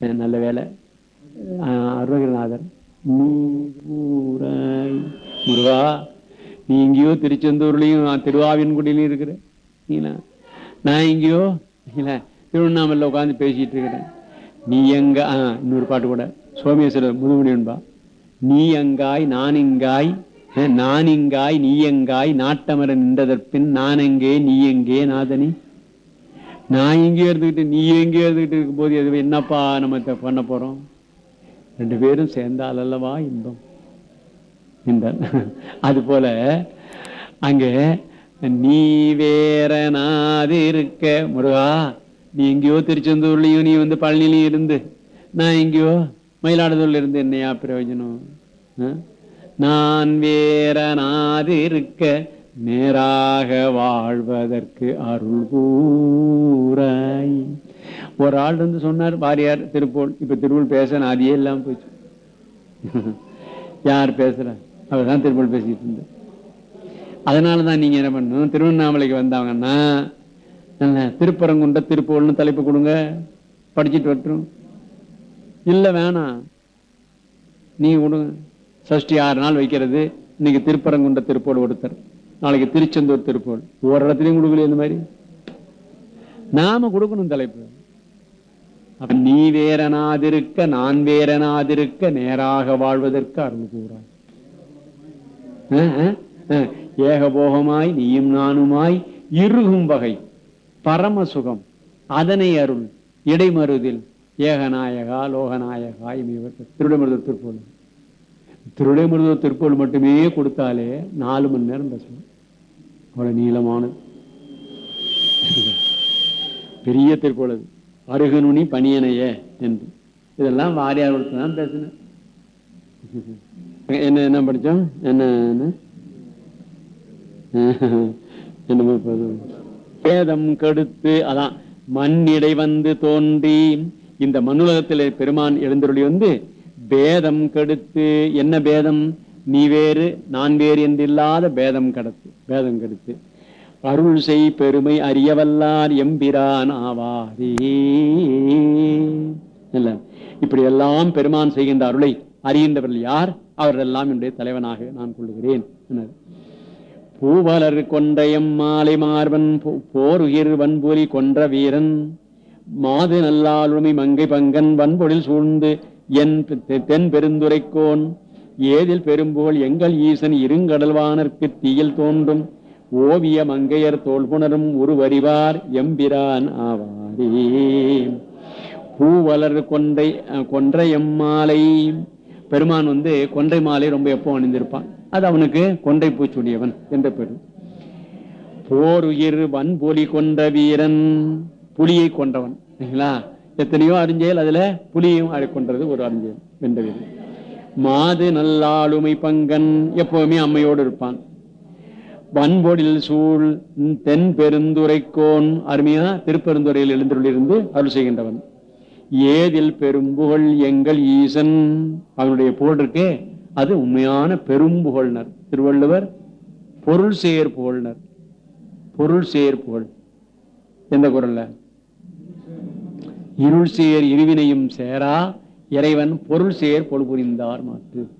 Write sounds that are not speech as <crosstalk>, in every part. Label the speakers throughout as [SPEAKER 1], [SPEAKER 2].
[SPEAKER 1] நல்ல வேலை அருணகிரநாதர் அருணகிரிநாதர். நீ கூறாய் முருகா நீ இங்கேயோ திருச்செந்தூர்லயும் திருவாவின்குடியிலையும் இருக்கிற நீங்களா நான் எங்கேயோ இல்லை திருவண்ணாமலையில் உட்காந்து பேசிட்டு இருக்கிறேன். நீ எங்க ஆ, இன்னொரு பாட்டு கூட. சோமேஸ்வரர் முதுமணியன்பா. நீ எங்காய் நான் இங்காய் நான் இங்காய் நீ எங்காய் நாட்டமர நின்றதற்பின் நான் எங்கே நீ எங்கே நாதனி. நான் இங்கே இருந்துக்கிட்டு நீ எங்கே இருந்துக்கிட்டு இருக்கும் போது எது என்னப்பா நம்ம பண்ண போகிறோம் ரெண்டு பேரும் சேர்ந்தால் அல்லவா இன்பம்? என்றார். அது போல அங்கே நீ வேற நாது இருக்க முருகா நீ எங்கேயோ திருச்செந்தூர்லேயும் நீ வந்து பழனிலையும் இருந்து நான் எங்கேயோ மயிலாடுதுறையில் இருந்து என்னையா பிரயோஜனம்? ஆ? நான் வேற நாது இருக்க நேராக வாழ்வதற்கு அருள் கூறாய் ஒரு ஆள் வந்து சொன்னார் வாரியார் திருப்போல் இப்ப திருவள் பேச அதையே இல்லாம போச்சு யார் பேசுற? அவர் தான் திருப்பூர் பேசிட்டு இருந்தார். அதனாலதான் நீங்க என்ன பண்ணணும்? திருவண்ணாமலைக்கு வந்தாங்கன்னா திருப்பரங்குன்ற திருப்பூர்னு தலைப்பு கொடுங்க. படிச்சுட்டு வரட்டும். இல்ல வேணாம். நீங்க கொடுங்க. சஷ்டி ஆறு நாள் வைக்கிறது. இன்னைக்கு திருப்பரங்குன்ற திருப்போடு ஒருத்தர். நாளைக்கு திருச்செந்தூர் திருப்பூர். ஒரு இடத்துலயும் கொடுக்கல இந்த மாதிரி? நாம கொடுக்கணும் தலைப்பு. அப்ப நீ வேறனாதிருக்க நான் வேறனாதிருக்க நேராக வாழ்வதற்கு அருள் கூறாய். ஏகபோகமாய் நீயும் நானுமாய் இறுகும் வகை பரம சுகம் அதனை அருள் இடைமருதில் ஏகநாயகா லோகநாயகா இமைவர் திருடமிருத திருப்போல் திருடமிருத மட்டுமே கொடுத்தாலே நாலு மணி நேரம் பேசணும். அவ்வளோ நீளமானது. பெரிய திருக்கோள் அது. அருகனுனி பணியனைய என்று. இதெல்லாம் வாரியார் ஒருத்தர் தான் பேசினேன். என்ன என்ன படிச்சோம் என்ன என்ன? என்னமோ பேதம் அது. கெடுத்து அதான். மண்ணிடை வந்து தோன்றி இந்த மண்ணுலகத்தில் பெருமான் எழுந்தருளி வந்து பேதம் கெடுத்து என்ன பேதம்? நீ வேறு நான் வேறு என்றில்லாத பேதம் கடத்து பேதம் கெடுத்து. அருள் செய் பெருமை அறியவல்லார் எம்பிரான் ஆவாரே இல்ல. இப்படி எல்லாம் பெருமான் செய்கின்ற அருளை அறிகின்றவர்கள் யார்? அவரெல்லாம் என்னுடைய தலைவனாக நான் கொள்ளுகிறேன் பூவலர் கொண்டையம் மாலை மார்பன் போருகிர் வன்புலி கொன்ற வீரன் மாது நல்லாளுமை மங்கை பங்கன் வன்பொழில் சூழ்ந்து என் தெ- தென் பெருந்துரைக்கோன் ஏதில் பெரும்போல் எங்கள் ஈசன் இருங்கடல்வானற்கு தீயில் தோன்றும். ஓவிய மங்கையர் தோல்புணரும் உருவறிவார் எம்பிரான் ஆவாரே. பூவலர் கொண்டை கொன்றை எம்மாலை. பெருமான் வந்து கொன்றை மாலை ரொம்ப எப்போ அணிந்திருப்பான். அது அவனுக்கு கொண்டை பூச்சுடையவன் என்ற பெரு போர் உயிர் வன்பொலி கொண்ட வீரன் புலியை கொண்டவன் சரிங்களா எத்தனையோ அறிஞ்செயல் அதுல புலியும் அழை ஒரு அறிஞ்செயல் வென்ற வீரன் மாது நல்லாளுமை பங்கன் எப்பவுமே அம்மையோடு இருப்பான். வன்பொடில் சூழ் தென் பெருந்துரைக்கோன் அருமையா திருப்பெருந்துறையில் எழுந்துள்ளிருந்து அருள் செய்கின்றவன். ஏதில் பெரும்புகழ் எங்கள் ஈசன் அவனுடைய புகழ் இருக்கே அது உண்மையான பெரும்புகழ்னர். திருவள்ளுவர் பொருள் செயற்புகழ்னர் பொருள் செயற்புகழ் எந்த குரல்ல? இருள் சேர் இருவினையும் சேரா இறைவன் பொருள் சேர் பொருள் புரிந்தார் மாற்று.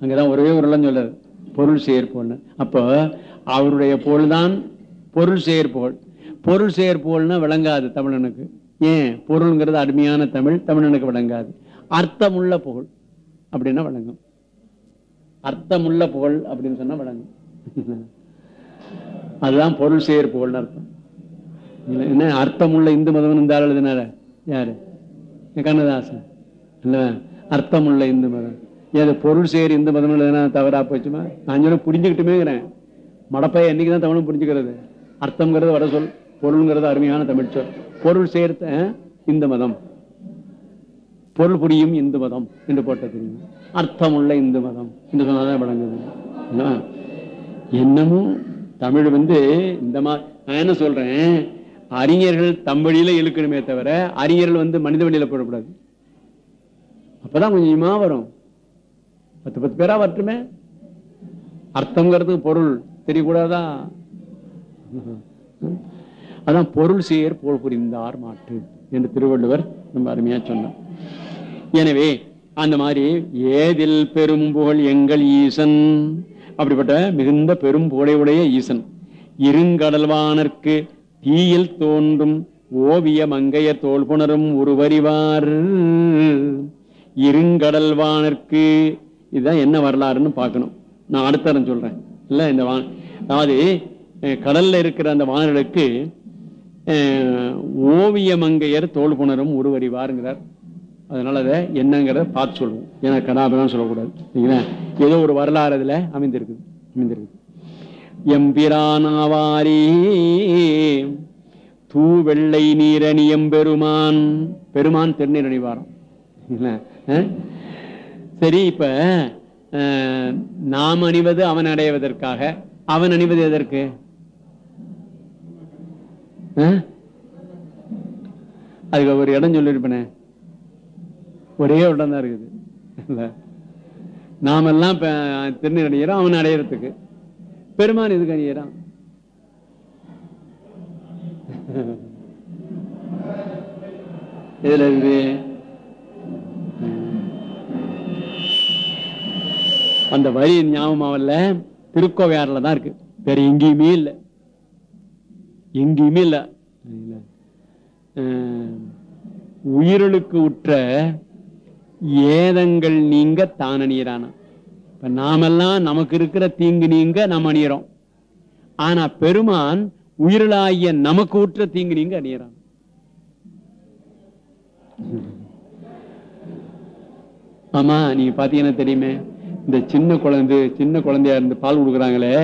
[SPEAKER 1] அங்கதான் ஒரே ஒரு சொல்றாரு. பொருள் சேர் புகழ்னர் அப்போ அவருடைய புகழ்தான் பொருள் சேர் புகழ் பொருள் சேர் புகழ்னா விளங்காது தமிழனுக்கு. ஏன்? பொருள்ங்கிறது அருமையான தமிழ் தமிழனுக்கு விளங்காது. அர்த்தமுள்ள புகழ் அப்படின்னா விளங்கும். அர்த்தமுள்ள புகழ் அப்படின்னு சொன்னா விளங்கும். <laughs> அதுதான் பொருள் சேர் புகழ்னு அர்த்தம். இல்லை என்ன அர்த்தமுள்ள இந்து மதம் இந்த ஆள் எழுதினார யாரு கண்ணதாசன். இல்ல அர்த்தமுள்ள இந்து மதம். ஏது பொருள் சேர் இந்து மதம் எழுதினா தவறா போச்சுமா நான் சொல்ல புரிஞ்சுக்கிட்டுமேங்கிறேன் மடப்பைய என்னைக்கு தான் தமிழும் புரிஞ்சுக்கிறது? அர்த்தம்ங்கிறது வட சொல் பொருள்ங்கிறது அருமையான தமிழ் சொல். பொருள் சேர்த்த இந்து மதம். பொருள் புரியும் இந்து மதம் என்று போட்ட தெரியும்? அர்த்தமுள்ள இந்து மதம் என்று சொன்னாதான் விளங்குது. என்ன? என்னமோ தமிழ் வந்து இந்த மா நான் என்ன சொல்றேன்? அறிஞர்கள் தம் வழியில இழுக்கணுமே தவிர அறிஞர்கள் வந்து மனித வழியில போடக்கூடாது. அப்பதான் கொஞ்சமா வரும். பத்து பத்து பேரா வரட்டுமே. அர்த்தங்கிறது பொருள் தெரியக்கூடாதா? அதான் பொருள் சேர் போல் புரிந்தார் மாட்டு என்று திருவள்ளுவர் ரொம்ப அருமையா சொன்னார். எனவே அந்த மாதிரி ஏதில் பெரும் புகழ் எங்கள் ஈசன். அப்படிப்பட்ட மிகுந்த பெரும் புகழையுடைய ஈசன். இருங்கடல்வானர்க்கு தீயில் தோன்றும் ஓவிய மங்கைய தோல் புணரும் உருவறிவார் இருங்கடல்வானர்க்கு இதுதான் என்ன வரலாறுன்னு பார்க்கணும். நான் அடுத்த சொல்றேன். இல்ல இந்த வா அதாவது கடல்ல இருக்கிற அந்த வானர்களுக்கு ஓவிய மங்கையர் தோல் புணரும் உருவறிவாருங்கிறார். அதனால அதை என்னங்கிறத பார்த்து சொல்லுவோம். ஏன்னா கடாபதான் சொல்லக்கூடாது. சரிங்களா? ஏதோ ஒரு வரலாறு அதுல அமைந்திருக்குது. அமைந்திருக்குது. எம்பிரானாவாரே. தூவெள்ளை நீரணியம் பெருமான். பெருமான் திருநீர் அணிவாரம் சரி இப்ப அஹ், நாம் அணிவது அவன் அடைவதற்காக. அவன் அணிவது எதற்கு? அதுக்கு ஒரு இடம் சொல்லியிருப்பேனே. ஒரே இடம் தான் இருக்குது. இல்ல? நாமெல்லாம் இப்ப திருநீர் அணிகிறோம் அவன் அடையிறதுக்கு. பெருமான் எதுக்கு அணியறான் இதுல இருந்து அந்த வரி ஞாபகமாவல்ல திருக்கோவையாறுல தான் இருக்கு. வேற எங்கேயுமே இல்லை. எங்கேயுமே இல்லை. உயிரலுக்கு உற்ற ஏதங்கள் நீங்க தானணியரான இப்ப நாமெல்லாம் நமக்கு இருக்கிற தீங்கு நீங்க நாம் அணியறோம். ஆனா பெருமான் உயிரிழாய நமக்கு ஊற்ற தீங்கு நீங்க அணியறான். ஆமா நீங்க பாத்தீங்கன்னா தெரியுமே? இந்த சின்ன குழந்தை சின்ன குழந்தையா இருந்து பால் கொடுக்குறாங்களே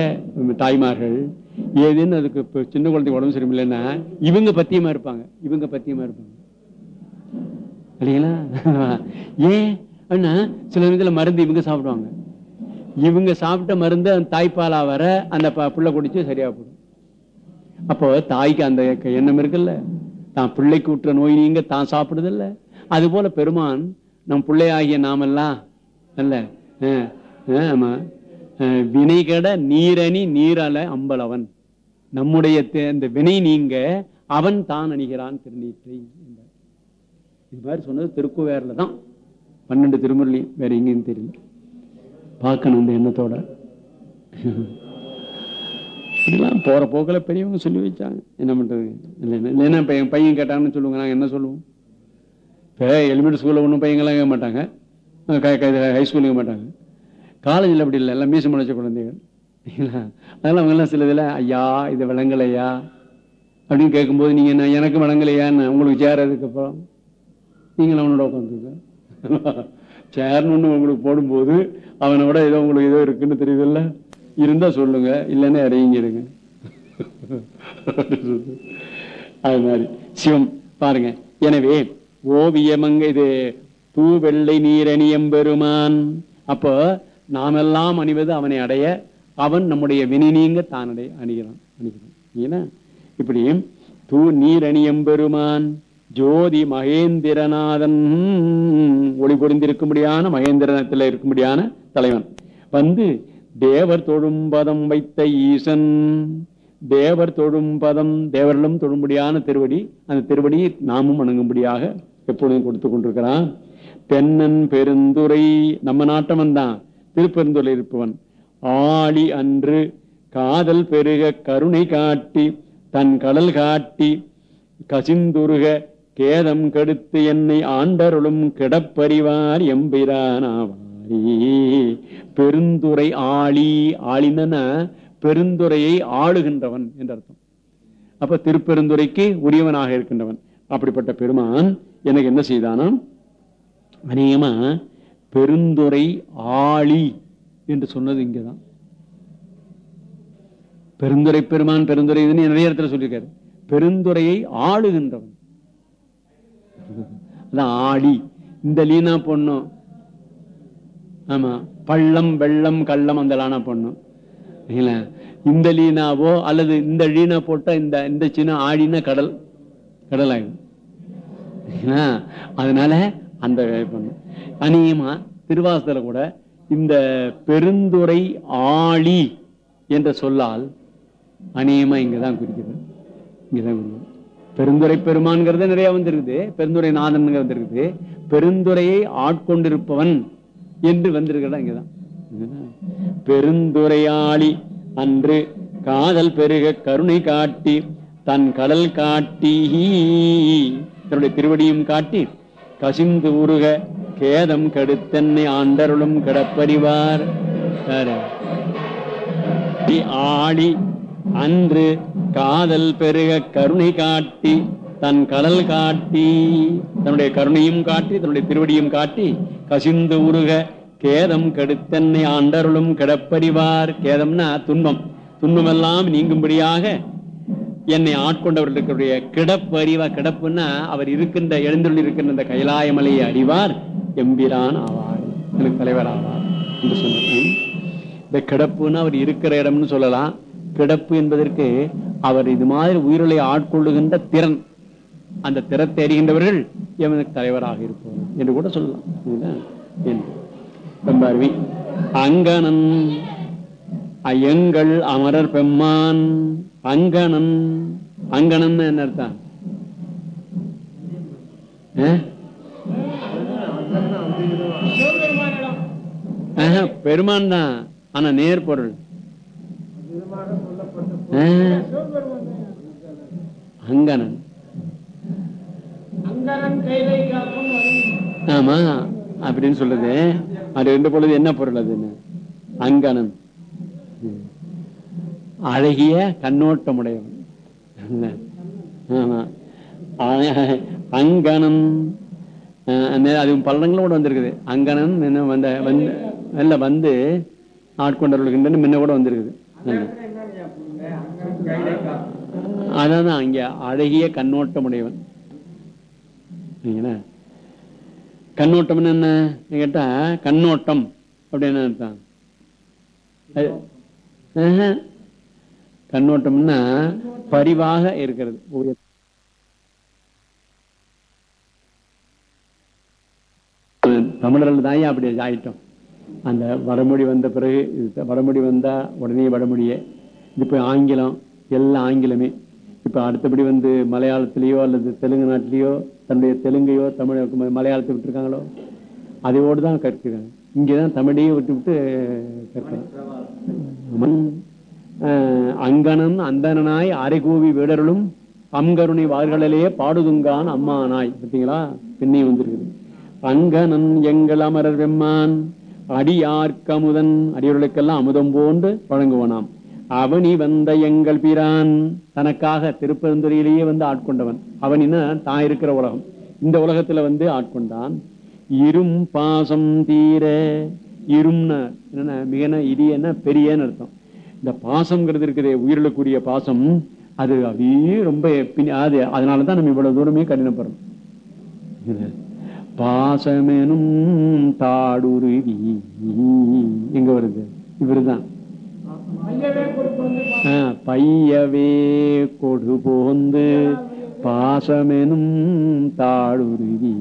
[SPEAKER 1] தாய்மார்கள். ஏதுன்னு அதுக்கு சின்ன குழந்தைக்கு உடம்பு சரியில்லைன்னா இவங்க பத்தியமா இருப்பாங்க. இவங்க பத்தியமா இருப்பாங்க. இல்லைங்களா? ஏன்? அப்படின்னா சில விதத்துல மருந்து இவங்க சாப்பிடுவாங்க. இவங்க சாப்பிட்ட மருந்து அந்த தாய்ப்பாலா வர அந்த ப- குடிச்சு சரியா போடும் அப்போ தாய்க்கு அந்த க- எண்ணம் இருக்குல்ல. தான் பிள்ளைக்கு விட்டுற நோய் நீங்க தான் சாப்பிடுதில்ல அது போல பெருமான் நம் பிள்ளையாகிய நாமெல்லாம் அல்ல ஆமா வினைகட நீரணி நீரல அம்பலவன். நம்முடைய தே- இந்த வினை நீங்க அவன் தான் அணிகிறான் திருநீற்றை இது மாதிரி சொன்னது திருக்குவேர்ல தான். பன்னெண்டு திருமுறையும் வேற எங்கேயும் தெரியல. பார்க்கணும் இந்த எண்ணத்தோட. இப்படிலாம் போகிற போக்கில் பெரியவங்க சொல்லி வச்சாங்க. என்ன பண்ணுறது இல்லை என்ன பையன் என் பையன் கேட்டாங்கன்னு சொல்லுவாங்க. நாங்கள் என்ன சொல்லுவோம்? இப்போ எலிமெண்ட் ஸ்கூலில் ஒன்றும் பையங்களாம் கேட்க மாட்டாங்க. ஹை ஸ்கூல் கேட்க மாட்டாங்க. காலேஜில் அப்படி இல்லை. எல்லாம் மீசம் முளைச்ச குழந்தைகள். அதனால் அவங்கெல்லாம் அவங்க சில இதில் ஐயா இது விளங்கலையா அப்படின்னு கேட்கும்போது நீங்கள் என்ன எனக்கு விளங்கலையான்னு உங்களுக்கு சேர் அதுக்கப்புறம்? நீங்கள் அவனோட உட்காந்துருக்க சேர்னு உங்களுக்கு போடும்போது அவனை விட ஏதோ உங்களுக்கு ஏதோ இருக்குன்னு தெரியுதுல்ல? இருந்தால் சொல்லுங்க இல்லைன்னா இறங்கிடுங்க அது மாதிரி. சிவம் பாருங்க. எனவே ஓவியமங்க இது தூவெள்ளை நீரணியம் பெருமான். அப்போ நாமெல்லாம் அணிவது அவனை அடைய அவன் நம்முடைய வினை நீங்க தான் அடைய அணிகிறான் அணிகிறான். ஏன்னா இப்படி தூ நீரணியம் பெருமான். ஜோதி மகேந்திரநாதன். ஒளி பொருந்திருக்கும்படியான மகேந்திரனத்தில் இருக்கும்படியான தலைவன். வந்து தேவர் தொழும் பதம் வைத்த ஈசன். தேவர் தொழும் பதம் தேவர்களும் தொழும்படியான திருவடி அந்த திருவடியை நாமும் வணங்கும்படியாக எப்பொழுதும் கொடுத்து கொண்டிருக்கிறான். தென்னன் பெருந்துரை நம்ம நாட்டவன் தான் திருப்பெருந்துரை இருப்பவன். ஆளி அன்று காதல் பெருக கருணை காட்டி தன் கடல் காட்டி கசிந்துருக கேதம் கெடுத்து என்னை ஆண்டருளும் கிடப்பறிவார் எம்பிரானாவாரி. பெருந்துரை ஆளி ஆளினன பெருந்துரையை ஆளுகின்றவன் என்ற அர்த்தம். அப்ப திருப்பெருந்துரைக்கு உரியவனாக இருக்கின்றவன். அப்படிப்பட்ட பெருமான் எனக்கு என்ன செய்தானாம்? அநேகமா பெருந்துரை ஆளி என்று சொன்னது இங்கதான். பெருந்துரை பெருமான் பெருந்துரை நிறைய இடத்துல சொல்லியிருக்காரு. பெருந்துரையை ஆளுகின்றவன். அதான் ஆடி. இந்த லீனா பொண்ணும் ஆமா பள்ளம் வெள்ளம் கள்ளம் அந்த லானா பொண்ணும் இல்லைங்களா? இந்த லீனாவோ அல்லது இந்த லீனா போட்டா இந்த இந்த சின்ன ஆடினா கடல் கடல் ஆகும் அதனால அந்த பண்ணும் அநேகமா திருவாசத்துல கூட இந்த பெருந்துரை ஆழி என்ற சொல்லால் அநேகமா இங்கதான் குறிக்கிறது. இங்கதான் குறிக்கிறது. பெருந்துரை பெருமான்கிறது நிறைய வந்திருக்குது. பெருந்துரை நாதன் வந்திருக்குது. பெருந்துரையை ஆட்கொண்டிருப்பவன் என்று வந்திருக்கிறதா இங்கதான். பெருந்துரையாளி அன்று காதல் பெருக கருணை காட்டி தன் கடல் காட்டி தன்னுடைய திருவடியும் காட்டி கசிந்து உருக கேதம் கெடுத்தென்னை ஆண்டருளும் கிடப்பறிவார். ஆடி அன்று காதல் பெருக கருணை காட்டி தன் கடல் காட்டி தன்னுடைய கருணையும் காட்டி தன்னுடைய திருவடியும் காட்டி கசிந்து உருக கேதம் கெடுத்தென்னை ஆண்டருளும் கிடப்பறிவார். கேதம்னா துன்பம். துன்பமெல்லாம் நீங்கும்படியாக என்னை ஆட்கொண்டவர்களுடைய கிடப்பு அறிவா கிடப்புன்னா அவர் இருக்கின்ற எழுந்துள்ள இருக்கின்ற இந்த கைலாயமலையை அறிவார். எம்பிரான் ஆவார். எனக்கு தலைவர் ஆவார் என்று சொன்னார். இந்த கிடப்புன்னு அவர் இருக்கிற இடம்னு சொல்லலாம். கிடப்பு என்பதற்கு அவர் இது மாதிரி உயிர்களை ஆட்கொள்ளுகின்ற திறன். அந்த திறத்தை அறிகின்றவர்கள் எவனுக்கு தலைவராக இருப்போம் என்று கூட சொல்லலாம். இதுதான் ரொம்ப அங்கனன் அயங்கள் அமரர் பெம்மான் அங்கனன் அங்கனன் என்ன அர்த்தம்? பெருமான் தான். ஆனா நேர் பொருள். ஆ, அங்கணன் ஆமா அப்படின்னு சொல்லுது. அது ரெண்டு பொழுது என்ன பொருள் அதுன்னு? அங்கணன் ம். அழகிய கண்ணோட்டமுடையவன். ஆமா. அ- அங்கணன் அஹ், அந்த- அது பல்லங்களும் கூட வந்திருக்குது. அங்கணன் என்ன வந்த வந்து வந்து ஆட்கொண்டவர்களுக்கு முன்ன கூட வந்திருக்குது. அதான் அங்க அழகிய கண்ணோட்டமுடையவன். உடையவன் கண்ணோட்டம் என்ன? கேட்டா கண்ணோட்டம் அப்படின்னு அர்த்தம். கண்ணோட்டம்னா பரிவாக இருக்கிறது. தமிழர்கள் தான் அப்படி ஆயிட்டோம். அந்த வடமொழி வந்த பிறகு வடமொழி வந்தா உடனே வடமொழியே. இப்ப ஆங்கிலம் எல்லாம் ஆங்கிலமே. இப்ப அடுத்தபடி வந்து மலையாளத்திலேயோ அல்லது தெலுங்கு நாட்டிலேயோ தன்னுடைய தெலுங்கையோ தமிழ் மலையாளத்தை விட்டுருக்காங்களோ அதையோடு தான் கற்கிறாங்க. இங்கதான் தமிழையே விட்டு விட்டு கற்கிறோம் அங்கனன் அந்தனாய் அரைகூவி வீடர்களும் அங்கருணை வார்களிலேயே பாடுதுங்கான் அம்மா நாய் பார்த்தீங்களா? பின்னே வந்திருக்குது. அங்கனன் எங்கள் அமரர் வெம்மான் அடியார்க்கமுதன் அடியவர்களுக்கெல்லாம் அமுதம் போன்று வழங்குவனாம். அவனி வந்த எங்கள் பிரான். தனக்காக திருப்பெருந்துறையிலேயே வந்து ஆட்கொண்டவன். அவனின்னா தான் இருக்கிற உலகம். இந்த உலகத்துல வந்து ஆட்கொண்டான். இரும் பாசம் தீர. இரும்னா என்னன்னா? மிகன இடியன்னா பெரியன்னு அர்த்தம். இந்த பாசம்ங்கிறது இருக்குதே உயிரிழக்கூடிய பாசம். அது அப்படியே ரொம்ப பின்- அது அதனாலதான் நம்ம இவ்வளவு தூரமே கடினப்படுறோம். இது. பாசமெனும் தாடுருவி. எங்க வருது? இவருதான். பையவே கொடு போந்து பாசமெனும் தாழுருவி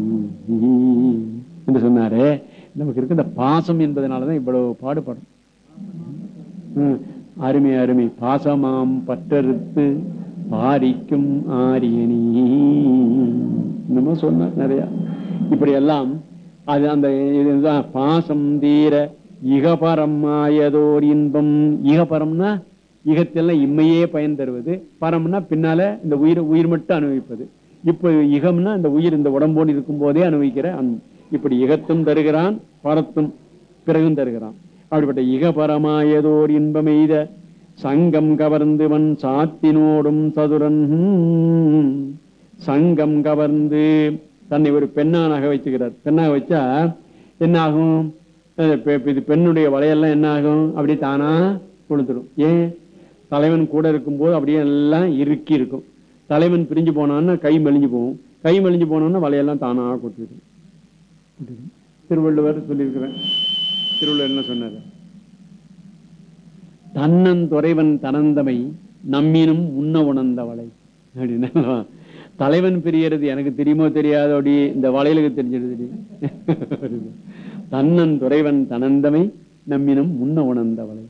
[SPEAKER 1] என்று சொன்னாரே நமக்கு இருக்க இந்த பாசம் என்பதனாலதான் இவ்வளவு பாடுபடும். அருமை அருமை. பாசமாம் பற்றறுத்து பாரிக்கும் ஆரியணி என்னமோ சொன்னார் நிறைய. இப்படி எல்லாம் அது அந்த இதுதான் பாசம் தீர இகபரம் ஆயதோர் இன்பம். இகபரம்னா இகத்தெல்லாம் இம்மையே பயன் தருவது. பரம்னா பின்னால இந்த உயிர் உயிர் மட்டும் அனுபவிப்பது. இப்போ இகம்னா இந்த உயிர் இந்த உடம்போடு இருக்கும் போதே அனுபவிக்கிற அன்பு. இப்படி இகத்தும் தருகிறான் பரத்தும் பிறகும் தருகிறான். அப்படிப்பட்ட இகபரமாயதோர் இன்பமெய்த சங்கம் கவர்ந்துவன் சாத்தினோடும் சதுரன். சங்கம் கவர்ந்து தன்னை ஒரு பெண்ணானாக வச்சுக்கிறார் பெண்ணாக வச்சா என்ன ஆகும் இது பெண்ணுடைய வலையெல்லாம் என்ன ஆகும்? அப்படியே தானா கொளுத்துடும் ஏன்? தலைவன் கூட இருக்கும்போது அப்படியே எல்லாம் இறுக்கி இருக்கும். தலைவன் பிரிஞ்சு போனான்னா கை மெலிஞ்சு போகும். கை மெலிஞ்சு போனோன்னா வலையெல்லாம் தானாக கொட்டிடும். திருவள்ளுவர் சொல்லியிருக்கிறேன் திருவள்ளுவர் என்ன சொன்னார்? தன்னன் துறைவன் தனந்தமை நம்மினும் உண்ண உணர்ந்தவளை அப்படின்னா தலைவன் பிரியறது எனக்கு தெரியுமோ தெரியாதோ அப்படி இந்த வளையலுக்கு தெரிஞ்சிடுது. தன்னன் துறைவன் தனந்தமை நம்மினம் முன்ன உணர்ந்தவளை.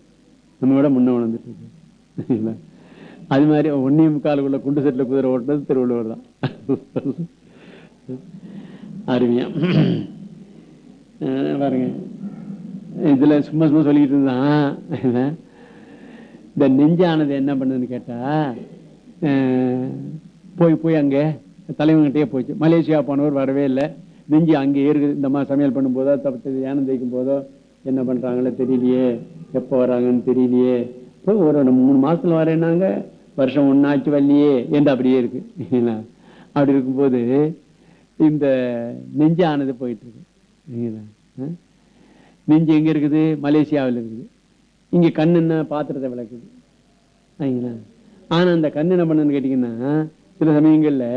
[SPEAKER 1] நம்ம விட முன்ன உணர்ந்துட்டு இருக்கு. <laughs> அது மாதிரி ஒன்னே முக்காலுக்குள்ள குண்டு செட்டில் குதிரை ஓட்டுறது திருவள்ளுவர் தான். <laughs> அருமையா. <clears throat> பாருங்க. இதுல சும்மா சும்மா சொல்லிக்கிட்டு இருந்தான் <laughs> இந்த நெஞ்சானது என்ன பண்ணுதுன்னு கேட்டா போய் போய் அங்கே தலைவன்கிட்டயே போச்சு. மலேசியா போனவர் வரவே இல்லை. நெஞ்சு அங்கே இருக்குது இந்த மாதிரி சமையல் பண்ணும்போதோ தப்பு யானம் தேய்க்கும் போதோ என்ன பண்ணுறாங்களோ தெரியலையே. எப்போ வராங்கன்னு தெரியலையே. இப்போ ஒரு மூணு மாதத்தில் வரேன்னாங்க. வருஷம் ஒன்றாச்சு வரலையே. என்று அப்படியே இருக்கு? இல்லைங்களா? அப்படி இருக்கும்போது இந்த நெஞ்சு ஆனது போயிட்டுருக்கு. இல்லைங்களா? ஆ? நெஞ்சு எங்கே இருக்குது? மலேசியாவில் இருக்குது. இங்கே கண் என்ன? பாத்திரத்தை விளக்குது. சரிங்களா ஆனால் அந்த கண்ணு என்ன பண்ணுன்னு கேட்டிங்கன்னா சில சமயங்களில்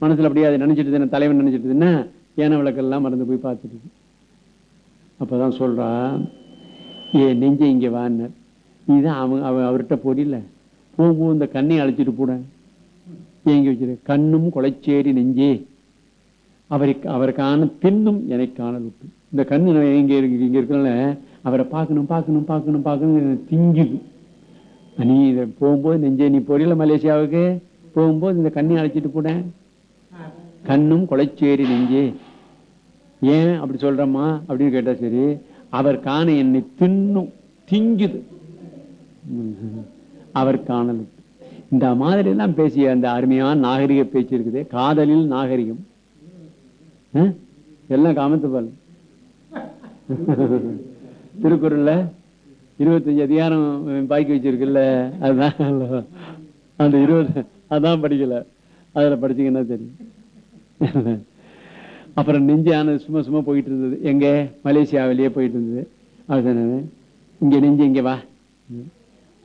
[SPEAKER 1] மனசில் அப்படியே அதை நினச்சிட்டு தானே தலைவன் நினச்சிட்டுதுன்னா ஏன விளக்கெல்லாம் மறந்து போய் பார்த்துட்டு அப்போ தான் சொல்கிறான் ஏ நெஞ்ச இங்கே வாங்கினார் இதுதான் அவன் அவன் அவர்கிட்ட போடில்ல போகும்போது இந்த கண்ணை அழைச்சிட்டு போட. ஏங்கி வச்சிரு? கண்ணும் கொலைச்சேரி நெஞ்சே. அவரை அவருக்கான காண பின்னும் காணல் விட்டு இந்த கண்ணு இங்கே இருக்கு இங்கே இருக்கனால அவரை பார்க்கணும் பார்க்கணும் பார்க்கணும் பார்க்கணும் திங்குது நீ இதை போகும்போது நெஞ்சே நீ பொரியல மலேசியாவுக்கு. போகும்போது இந்த கண்ணை அழைச்சிட்டு போட. கண்ணும் கொலைச்சேரி நெஞ்சே. ஏன் அப்படி சொல்றம்மா? அப்படின்னு கேட்டா சரி அவர் காண என்னை தின்னும் திங்குது. அவர் காணல் இந்த மாதிரி எல்லாம் பேசிய அந்த அருமையான நாகரிக பேச்சு இருக்குது. காதலில் நாகரிகம். எல்லாம் காமத்து பால். திருக்குறள்ல இருபத்தஞ்சு அதிகாரம் பாக்கி வச்சிருக்குல்ல? அதுதான் அந்த இருபது அதான் படிக்கல. அதுல படிச்சீங்கன்னா தெரியும். <laughs> அப்புறம் நெஞ்சானது சும்மா சும்மா போயிட்டு இருந்தது எங்க? மலேசியாவிலேயே போயிட்டு இருந்தது அவர் சொன்னாரு, இங்க நெஞ்சு இங்க வா.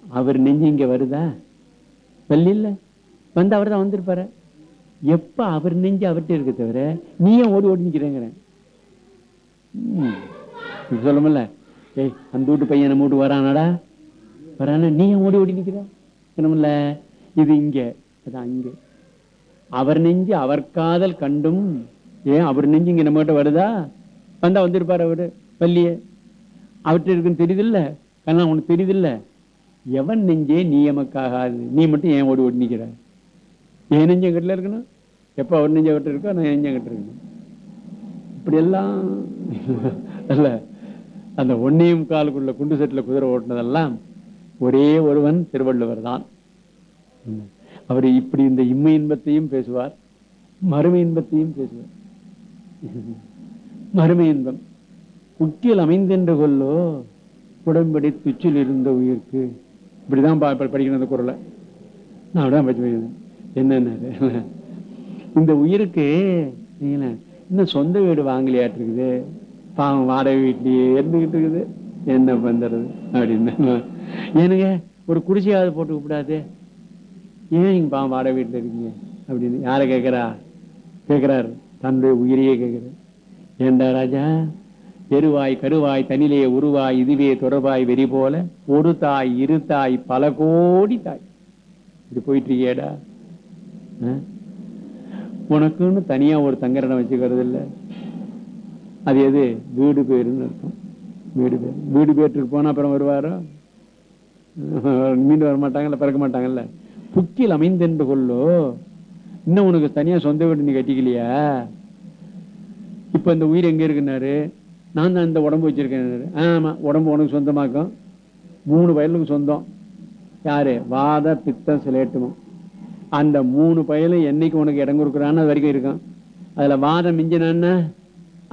[SPEAKER 1] அவர் நெஞ்சு இங்க வருதா? வள்ளி வந்து அவர் தான் வந்திருப்பாரு. எப்ப அவர் நெஞ்சு அவர்கிட்ட இருக்க தவிர நீ ஏன் ஓடி ஓடி நிக்கிறேங்கிறேன் சொல்ல முடியல ஏய் அந்த வீட்டு பையன் நம்ம வீட்டு வரானாடா? வரானா? நீ ஏன் ஓடி ஓடி நிக்கிற என்னமில்ல இது இங்க. அதான் இங்க. அவர் நெஞ்சு அவர் காதல் கண்டும். ஏன் அவர் நெஞ்சு இங்க நம்மகிட்ட வருதா? வந்தா வந்திருப்பார் அவரு பள்ளியே. அவர்கிட்ட இருக்குன்னு தெரியுதில்ல? கண்ணா உனக்கு தெரியுதில்ல? எவன் நெஞ்சே நீ எமக்காகாது? நீ மட்டும் ஏன் ஓடி ஓடி நிக்கிற? என் நெஞ்சம் கிட்ட இருக்கணும்? எப்ப அவர் நெஞ்ச கிட்ட இருக்கோ நான் நெஞ்சம் கிட்ட இருக்கணும். இப்படி எல்லாம் <laughs> அல்ல அந்த ஒன்னையும் காலுக்குள்ள குண்டு செட்டில் குதிரை ஓட்டினதெல்லாம் ஒரே ஒருவன் திருவள்ளுவர் தான். அவர் இப்படி இந்த இம்மை இன்பத்தையும் பேசுவார் மறுமை இன்பத்தையும் பேசுவார். மறுமை இன்பம். குக்கில் அமைந்தென்று கொள்ளோ உடம்படி துச்சில் இருந்த உயிர்க்கு. இப்படிதான் ப- படிக்கணும் அந்த குரலை. நான் அப்படிதான் படிச்சு வைக்கிறேன். இந்த உயிருக்கு இன்னும் சொந்த வீடு வாங்கலையாட்டு இருக்குது? பாவம் வாடகை வீட்லயே இருந்துகிட்டு இருக்குது. என்ன பண்றது? அப்படின்னு. ஏனுங்க ஒரு குடிசையாவது போட்டு கூப்பிடாது. ஏன் நீங்க பாவம் வாடகை வீட்டில் இருக்கீங்க? அப்படின்னு யாரை கேட்குறா? கேட்கிறாரு. தன்னுடைய உயிரையே கேட்கிறார். ஏண்டா ராஜா? எருவாய் கருவாய் தனிலே உருவாய் இதுவே தொடர்பாய் வெறி போல ஒரு தாய் இரு தாய் பல கோடி தாய். இப்படி போயிட்டு இருக்கியேடா ஆ? உனக்குன்னு தனியா ஒரு தங்கரிடம் வச்சுக்கிறது இல்லை. அது எது? வீடு பேருன்னு அர்த்தம். வீடு பேர். வீடு பேர்ட்டுக்கு போனா அப்புறம் வருவாரோ? மீண்டும் வர மாட்டாங்கல்ல பிறக்க மாட்டாங்கல்ல? புக்கில் அமைந்தென்று கொள்ளோ. இன்னும் உனக்கு தனியா சொந்த வீடு நீ கட்டிக்கலையா? இப்ப இந்த உயிர் எங்க இருக்குனாரு நான் தான் இந்த உடம்பு வச்சிருக்கேன் ஆமா உடம்பு உனக்கு சொந்தமாக்கும். மூணு வயலுக்கு சொந்தம். யாரு? வாத பித்தம் சிலேட்டுமோ. அந்த மூணு பயலும் என்னைக்கு உனக்கு இடம் கொடுக்குறான்னு அது வரைக்கும் இருக்கும். அதுல வாதம் மிஞ்சினான்னா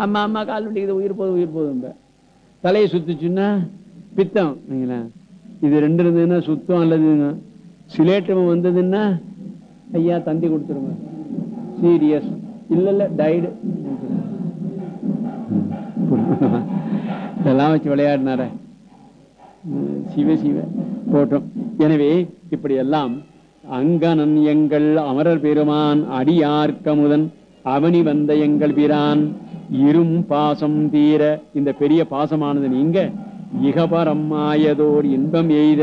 [SPEAKER 1] அம்மா அம்மா கால் வண்டிக்குது உயிர் போதும் உயிர் போதும் தலையை சுத்துச்சுன்னா பித்தம் இல்லைங்களா இது ரெண்டு இருந்ததுன்னா சுத்தம் அல்லதுங்க சிலேட்டமும் வந்ததுன்னா ஐயா தந்தி கொடுத்துருங்க. சீரியஸ். இல்ல இல்ல டைடு இதெல்லாம் வச்சு விளையாடினார. சிவ சிவ. போட்டோம். எனவே இப்படி எல்லாம் அங்கனன் எங்கள் அமரர் பெருமான் அடியார்க்கமுதன் அவனி வந்த எங்கள் பிரான். இரும் பாசம் தீர இந்த பெரிய பாசமானது நீங்க இகபரம் ஆயதோர் இன்பம் எய்த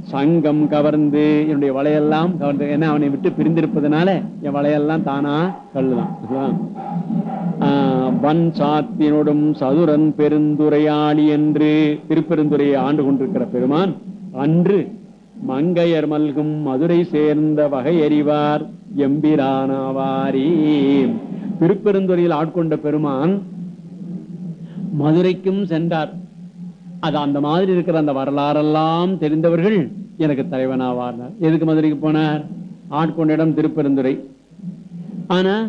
[SPEAKER 1] சங்கம் கவர்ந்து என்னுடைய வலையெல்லாம் கவர்ந்து ஏன்னா அவனை விட்டு பிரிந்திருப்பதனால என் வலையெல்லாம் தானா கல்லுதான் ஆஹ் வன் சாத்தினோடும் சதுரன் பெருந்துரையாளி என்று திருப்பெருந்துரையை ஆண்டு கொண்டிருக்கிற பெருமான் அன்று மங்கையர் மல்கும் மதுரை சேர்ந்த வகை எறிவார் எம்பிரானாவாரி. திருப்பெருந்துறையில் ஆட்கொண்ட பெருமான் மதுரைக்கும் சென்றார். அது அந்த மாதிரி இருக்கிற அந்த வரலாறெல்லாம் தெரிந்தவர்கள் எனக்கு தலைவனாவார். எதுக்கு மதுரைக்கு போனார்? ஆட்கொண்ட இடம் திருப்பெருந்துறை. ஆனா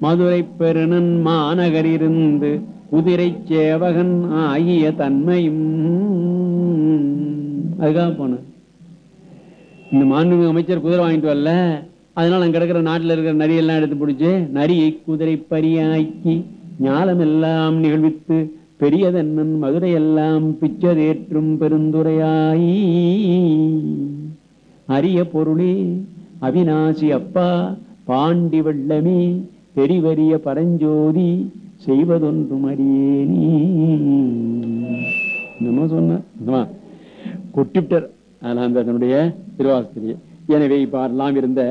[SPEAKER 1] மதுரை பெருணன் மாநகர் இருந்து குதிரை சேவகன் ஆகிய தன்மையும் அதுக்காக போன இந்த மாண்புமிகு அமைச்சர் குதிரை வாங்கிட்டு வரல. அதனால அங்க கிடக்கிற நாட்டுல இருக்கிற நரியெல்லாம் எடுத்து பிடிச்சு நரியை குதிரை பரியாக்கி ஞாலமெல்லாம் நிகழ்வித்து பெரியதன்னன் மதுரை எல்லாம் பிச்சதேற்றும் பெருந்துரையாய். அரிய பொருளே அவிநாசி அப்பா பாண்டி வெள்ளமே பெரிவரிய பரஞ்சோதி செய்வதொன்றும் அறியேனி நம்ம சொன்ன கொட்டிப்டர் அதெல்லாம் அந்த தன்னுடைய திருவாசிரியர் எனவே இப்பெல்லாம் இருந்த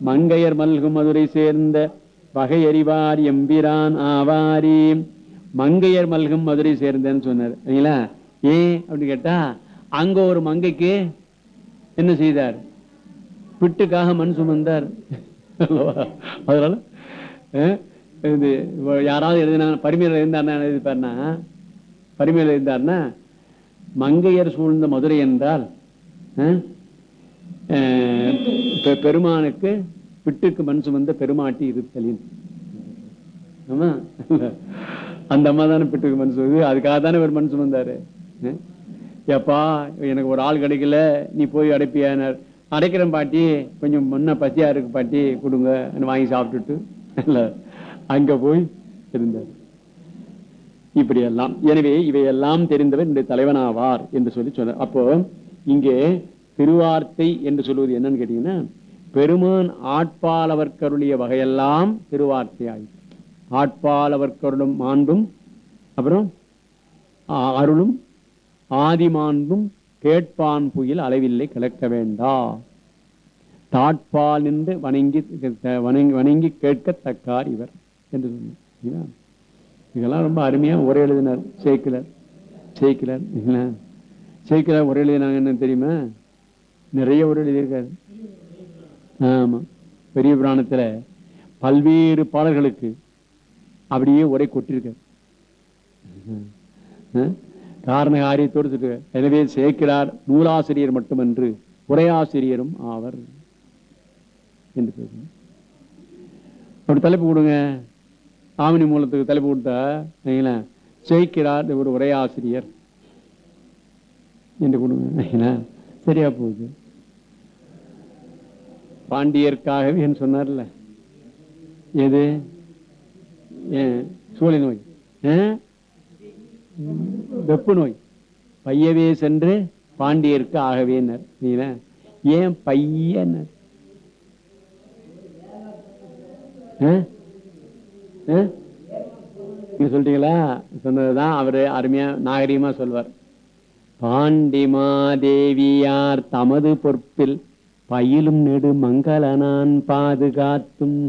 [SPEAKER 1] மங்கையர் மல்கும் மதுரை சேர்ந்த பகையறிவார் எம்பிரான் ஆவாரீம் மங்கையர் மல்கும் மதுரை சேர்ந்தேன்னு சொன்னார். சரிங்களா? ஏன் அப்படின்னு கேட்டா அங்க ஒரு மங்கைக்கு என்ன செய்தார்? பிட்டுக்காக மண் சுமந்தார். <laughs> அதனால இது யாராவது எழுதினா பரிமையில் இருந்தார்னா எழுதிப்பார்னா எழுதிப்பாருன்னா பரிமையில் இருந்தார்னா மங்கையர் சூழ்ந்த மதுரை என்றால் அஹ், பெ- பெருமானுக்கு பிட்டுக்கு மண் சுமந்த பெருமாட்டி இருத்தலின். ஆமா? அந்த அம்மா தானே பிட்டுக்கு மண் சுமந்து அதுக்காக தானே ஒரு மண் சுமந்தாரு அஹ்? எப்பா எனக்கு ஒரு ஆள் கிடைக்கல நீ போய் அடைப்பியானார் அடைக்கிறேன் பாட்டி கொஞ்சம் முன்ன பசியா இருக்கு பாட்டி கொடுங்க வாங்கி சாப்பிட்டுட்டு இல்ல, அங்க போய் இருந்தார். இப்படி எல்லாம் எனவே இவையெல்லாம் தெரிந்தவர் என்னுடைய தலைவனாவார் என்று சொல்லி சொன்னார் அப்போ இங்கே திருவார்த்தை என்று சொல்வது என்னன்னு கேட்டீங்கன்னா பெருமான் ஆட்பாலவர்க்கருடைய வகையெல்லாம் திருவார்த்தை ஆயிற்று. ஆட்பால் ஆட்பாலவர்க்கருளும் மாண்பும் அப்புறம் அருளும் அருளும் ஆதிமாண்பும் கேட்பான் புயல் அளவில்லை கலக்க வேண்டா. தாட்பால் நின்று வணங்கி வணங்கி வணங்கி கேட்கத்தக்கார் இவர் என்று சொன்னார். இதெல்லாம் ரொம்ப அருமையாக உரை எழுதினார் சேக்கிலர். சேக்கிலர் சரிங்களா? சேக்கிலர் உரை எழுதினாங்க என்ன தெரியுமா? நிறைய உரை எழுதியிருக்காரு. ஆமாம் பெரிய புராணத்தில் பல்வேறு பாடல்களுக்கு அப்படியே உரை கொட்டிருக்காரு அஹ்? காரண காரியத்தோடு சொல்லுவார் எனவே சேர்க்கிறார் நூலாசிரியர் மட்டுமன்று உரையாசிரியரும் ஆவர். என்று பேசுங்க. அப்படி தலைப்பு கொடுங்க. ஆமினி மூலத்துக்கு தலைப்பு கொடுத்தா ஜெயிக்கிறார் ஒரு உரையாசிரியர் என்று கொடுங்க சரியா போகுது. பாண்டியர்க்காகவே என்று சொன்னார்ல. எது? சூழல் நோய். ஏன்? வெப்பு நோய். பையவே சென்று பாண்டியருக்கு ஆகவேனர் நீங்களா ஏன் பையனர் நீங்க சொல்றீங்களா? சொன்னதுதான் அவரு அருமையா நாகரிகமா சொல்வார். பாண்டிமாதேவியார் தமது பொற்பில் பயிலும் நெடு மங்களனான் பாதுகாத்தும்.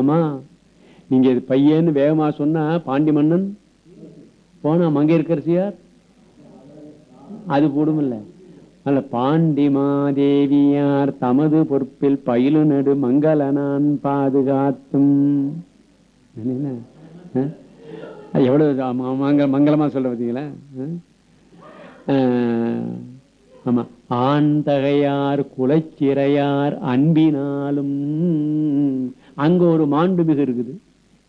[SPEAKER 1] ஆமா? நீங்க இது பையன்னு வேகமா சொன்னா பாண்டி மன்னன் போனா மங்கையர்கரசியார் அது போடுமில்ல. அல்ல பாண்டிமாதேவியார் தமது பொறுப்பில் பயிலு நெடு மங்களனான் பாதுகாத்தும். எவ்வளவு மங்க- மங்களமா சொல்ல பார்த்தீங்களா ஆமா. ஆந்தகையார் குலச்சிறையார் அன்பினாலும் அங்க ஒரு மாண்புமிகு இருக்குது.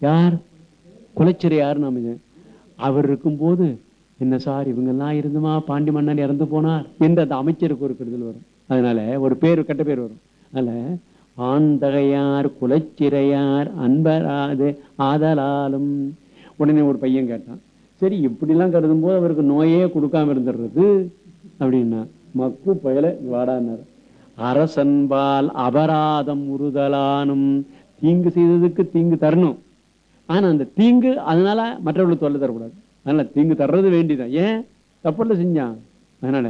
[SPEAKER 1] யார்? குலச்சிறையார் நாம அவர் இருக்கும்போது என்ன சார் இவங்கெல்லாம் இருந்துமா? பாண்டி மன்னன் இறந்து போனார் என்று அந்த அமைச்சருக்கு ஒரு கெடுதல் வரும். அதனால ஒரு பேர் கெட்ட பேர் வரும். அதனால ஆந்தகையார் குலச்சிறையார் அன்பராது ஆதலாலும். உடனே ஒரு பையன் கேட்டான் சரி இப்படிலாம் கருதும் போது அவருக்கு நோயே கொடுக்காம இருந்துடுறது அப்படின்னா மக்கு பயல வாடானார் அரசன்பால் அபராதம் உறுதலானும் தீங்கு செய்ததுக்கு தீங்கு தரணும். ஆனா அந்த தீங்கு அதனால மற்றவர்களுக்கு தொல்லை தரக்கூடாது. அதனால தீங்கு தர்றது வேண்டிதான் ஏன்? தப்புல செஞ்சான். அதனால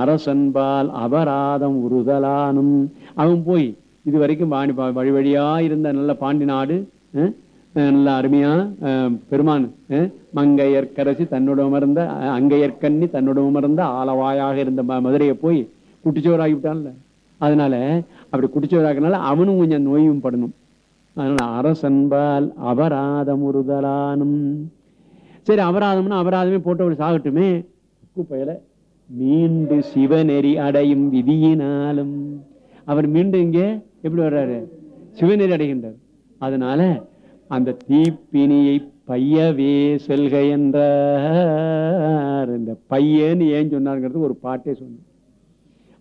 [SPEAKER 1] அரசன்பால் அபராதம் உறுதலானும். அவன் போய் இது வரைக்கும் பா வழி வழியா இருந்த நல்ல பாண்டி நாடு நல்ல அருமையா பெருமான் மங்கையற்கரசி தன்னோட அமர்ந்த அஹ், தன்னோட அமர்ந்த ஆலவாயாக இருந்த ம- மதுரையை போய் குட்டிச்சோறாகி விட்டான்ல. அதனால அப்படி குட்டிச்சோராகனால அவனும் கொஞ்சம் நோயும் படணும். அதனால் அரசன்பால் அபராதமுறுதலானும். சரி அபராதம்னா அபராதமே போட்டவன் சாகட்டுமே. குப்பையில மீண்டு சிவநெறி அடையும் விதியினாலும் அவர் மீண்டும் இங்கே எப்படி வர்றாரு? சிவநெறி அடைகின்றார். அதனால அந்த தீப்பினியை பையவே செல்க என்ற இந்த பையன்னு ஏன் சொன்னாருங்கிறது ஒரு பாட்டே சொன்னார்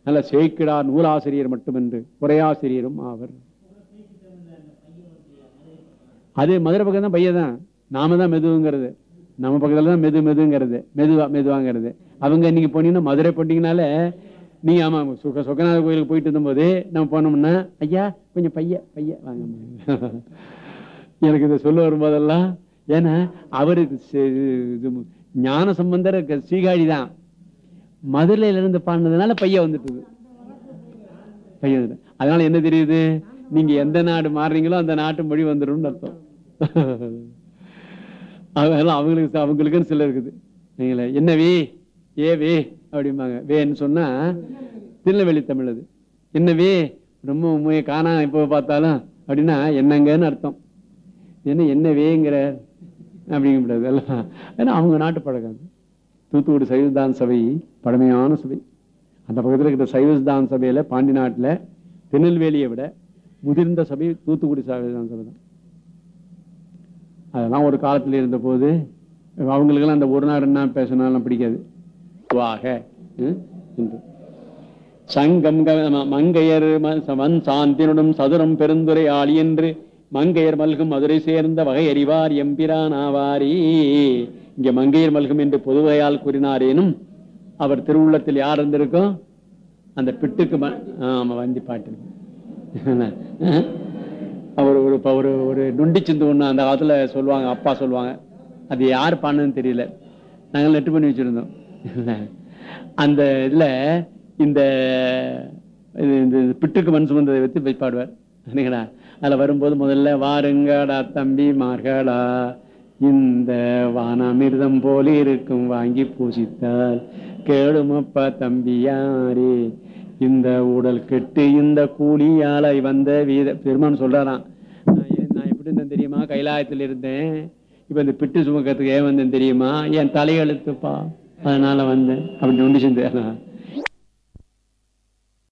[SPEAKER 1] நல்ல சேக்கிடார் நூலாசிரியர் மட்டுமின்றி உரையாசிரியரும் அவர் அது மதுரை பக்கம் தான் பையன் தான் நாம தான் மெதுவுங்கிறது. நம்ம பக்கத்துல தான் மெது மெதுங்கிறது. மெதுவா மெதுவாங்கிறது. அவங்க நீங்க போனீங்கன்னா மதுரை போட்டீங்கனால நீங்க ஆமா சுக சொக்கநாத கோயிலுக்கு போயிட்டு இருந்தபோது நம்ம போனோம்னா ஐயா கொஞ்சம் பைய பைய வாங்க. எனக்கு இதை சொல்ல வரும்போதெல்லாம் ஏன்னா அவருக்கு இது ஞான சம்பந்தர் சீகாழி தான். மதுரையில இருந்து பாடினதுனால பைய வந்துட்டு பையன் அதனால என்ன தெரியுது? நீங்க எந்த நாடு மாறுறீங்களோ அந்த நாட்டு மொழி வந்துடும் அர்த்தம். அதெல்லாம் அவங்களுக்கு அவங்களுக்குன்னு சில இருக்குது. நீங்களே என்ன வே? ஏ வே? அப்படிம்பாங்க. வேன்னு சொன்னா திருநெல்வேலி தமிழ் அது. என்ன வே? ரொம்ப உண்மையை காணா இப்போ பார்த்தாலும். அப்படின்னா என்னங்கன்னு அர்த்தம். என்ன என்ன வேங்கிற? அப்படிங்கக்கூடாது எல்லாம். ஏன்னா அவங்க நாட்டு பழக்கம் தூத்துக்குடி சைவஸ்தான் சபை பழமையான சபை. அந்த பக்கத்தில் இருக்கிற சைவஸ்தான் சபையில் பாண்டி நாட்டில் திருநெல்வேலியை விட முதிர்ந்த சபை தூத்துக்குடி சபை தான் அதெல்லாம் ஒரு காலத்தில் இருந்த போது அவங்களுக்கெல்லாம் அந்த ஒரு நாள் என்ன பேசினாலும் பிடிக்காது. வாக சங்கம் மங்கையர் ம- வன் சாந்தினுடன் சதுரம் பெருந்துரை ஆளி என்று மங்கையர் மல்கும் மதுரை சேர்ந்த வகை அறிவார் எம்பிரான் ஆவாரி. இங்க மங்கையர் மல்கும் என்று பொதுவையால் கூறினாரேனும் அவர் திருவுள்ளத்தில் யார் இருந்திருக்கும்? அந்த பிட்டுக்கு ஆமா வந்தி பாட்டு அவர் ஒரு ஒரு ஒரு நொண்டி சிந்து ஒன்று அந்த காலத்தில் சொல்லுவாங்க அப்பா சொல்லுவாங்க. அது யார் பாடுனதுன்னு தெரியல. நாங்கள் நெட்டு பண்ணி வச்சிருந்தோம். அந்த இதில் இந்த இது- இந்த பிட்டுக்கு மண் சுமந்ததை வச்சு போய் பாடுவார். சரிங்களா? அதில் வரும்போது முதல்ல வாருங்கடா தம்பி மார்களா இந்த வானாமிர்தம் போல இருக்கும் வாங்கி பூசித்தால் கேளுமப்பா தம்பி யாரே? இந்த உடல் கெட்டு இந்த கூலியாலை வந்த வீத பெருமான் சொல்றாராம் நான் நான் எப்படி இருந்தேன் தெரியுமா? கைலாயத்தில் இருந்தேன். இப்ப இந்த பிட்டு சுமக்கிறதுக்கு ஏன் வந்தேன் தெரியுமா? என் தலையெழுத்துப்பா. அதனால வந்தேன். அப்படின்னு ஒன்று செஞ்சேன்